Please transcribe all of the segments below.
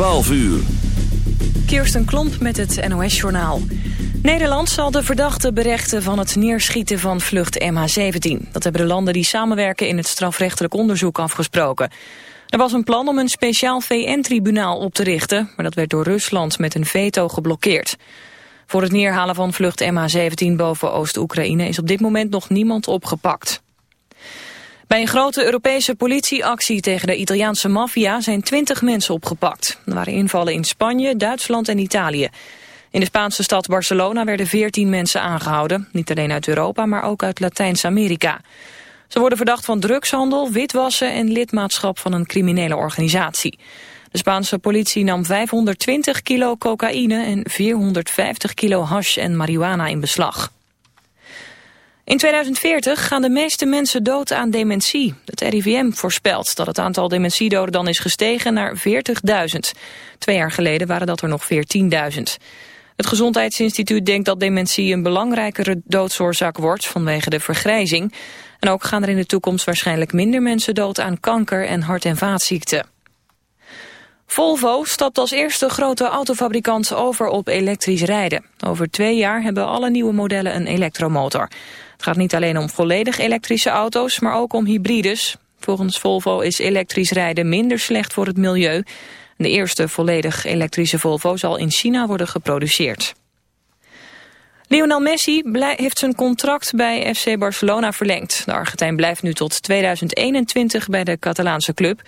12 uur. Kirsten Klomp met het NOS-journaal. Nederland zal de verdachte berechten van het neerschieten van vlucht MH17. Dat hebben de landen die samenwerken in het strafrechtelijk onderzoek afgesproken. Er was een plan om een speciaal VN-tribunaal op te richten... maar dat werd door Rusland met een veto geblokkeerd. Voor het neerhalen van vlucht MH17 boven Oost-Oekraïne... is op dit moment nog niemand opgepakt. Bij een grote Europese politieactie tegen de Italiaanse maffia zijn 20 mensen opgepakt. Er waren invallen in Spanje, Duitsland en Italië. In de Spaanse stad Barcelona werden 14 mensen aangehouden. Niet alleen uit Europa, maar ook uit Latijns-Amerika. Ze worden verdacht van drugshandel, witwassen en lidmaatschap van een criminele organisatie. De Spaanse politie nam 520 kilo cocaïne en 450 kilo hash en marihuana in beslag. In 2040 gaan de meeste mensen dood aan dementie. Het RIVM voorspelt dat het aantal dementiedoden dan is gestegen naar 40.000. Twee jaar geleden waren dat er nog 14.000. Het Gezondheidsinstituut denkt dat dementie een belangrijkere doodsoorzaak wordt vanwege de vergrijzing. En ook gaan er in de toekomst waarschijnlijk minder mensen dood aan kanker en hart- en vaatziekten. Volvo stapt als eerste grote autofabrikant over op elektrisch rijden. Over twee jaar hebben alle nieuwe modellen een elektromotor. Het gaat niet alleen om volledig elektrische auto's, maar ook om hybrides. Volgens Volvo is elektrisch rijden minder slecht voor het milieu. De eerste volledig elektrische Volvo zal in China worden geproduceerd. Lionel Messi heeft zijn contract bij FC Barcelona verlengd. De Argentijn blijft nu tot 2021 bij de Catalaanse club.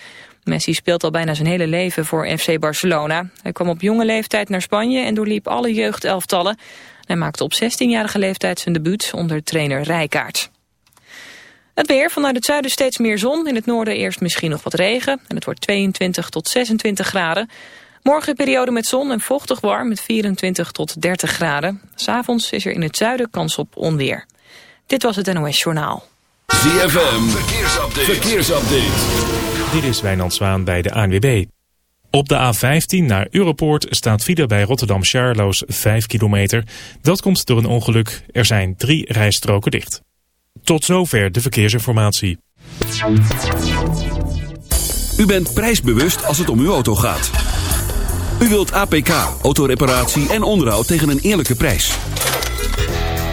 Messi speelt al bijna zijn hele leven voor FC Barcelona. Hij kwam op jonge leeftijd naar Spanje en doorliep alle jeugdelftallen. Hij maakte op 16-jarige leeftijd zijn debuut onder trainer Rijkaard. Het weer, vanuit het zuiden steeds meer zon. In het noorden eerst misschien nog wat regen. En het wordt 22 tot 26 graden. Morgen een periode met zon en vochtig warm met 24 tot 30 graden. S'avonds is er in het zuiden kans op onweer. Dit was het NOS Journaal. ZFM, verkeersupdate. verkeersupdate. Dit is Wijnand Zwaan bij de ANWB. Op de A15 naar Europoort staat file bij Rotterdam-Charloes 5 kilometer. Dat komt door een ongeluk. Er zijn drie rijstroken dicht. Tot zover de verkeersinformatie. U bent prijsbewust als het om uw auto gaat. U wilt APK, autoreparatie en onderhoud tegen een eerlijke prijs.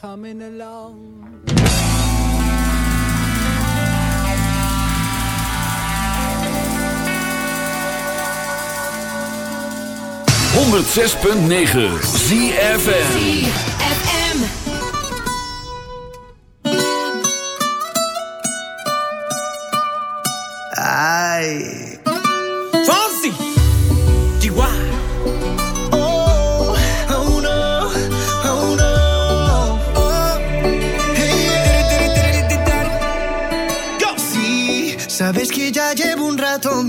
Coming along. 106.9 ZFN Ay. Fonsi.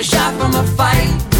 a shot from a fight.